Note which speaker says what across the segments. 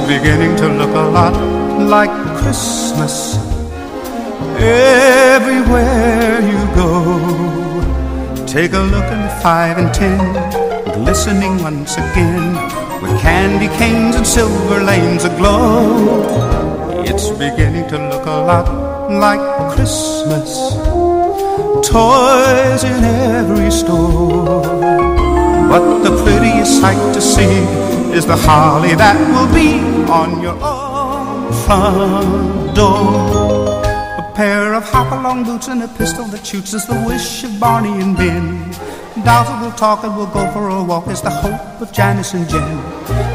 Speaker 1: beginning to look a lot like Christmas everywhere you go. Take a look at the five and ten, glistening once again, with candy canes and silver lanes aglow. It's beginning to look a lot like Christmas. Toys in every store. But the prettiest sight to see is the holly that will be on your own front door. A pair of hop-along boots and a pistol that shoots is the wish of Barney and Ben. Dolls will talk and we'll go for a walk is the hope of Janice and Jen.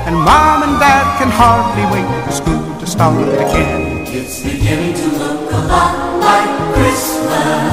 Speaker 1: And Mom and Dad can hardly wait for school to start again.
Speaker 2: It's beginning to look a lot like Christmas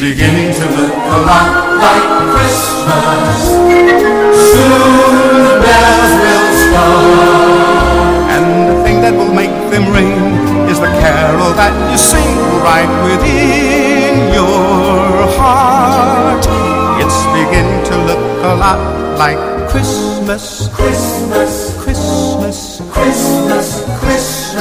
Speaker 2: Beginning to look a lot like Christmas. Soon the bells will start.
Speaker 1: And the thing that will make them ring is the carol that you sing right within your heart. It's beginning to look a lot like Christmas. Christmas,
Speaker 2: Christmas,
Speaker 1: Christmas,
Speaker 2: Christmas,